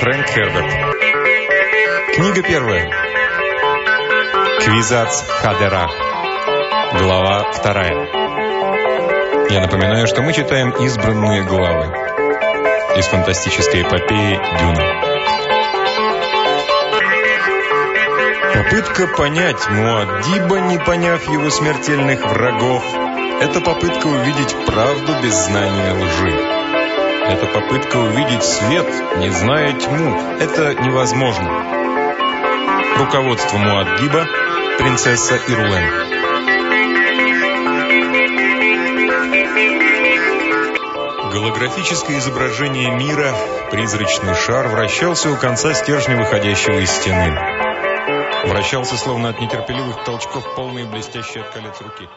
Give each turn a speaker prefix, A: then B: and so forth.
A: Фрэнк Херберт. Книга первая. Квизац Хадера. Глава вторая. Я напоминаю, что мы читаем избранные главы из фантастической эпопеи «Дюна». Попытка понять Муаддиба, не поняв его смертельных врагов, это попытка увидеть правду без знания лжи. Это попытка увидеть свет, не зная тьму. Это невозможно. Руководство Муаддиба, принцесса Ирлен. Голографическое изображение мира, призрачный шар, вращался у конца стержня, выходящего из стены. Вращался, словно от нетерпеливых толчков, полные блестящие от колец руки.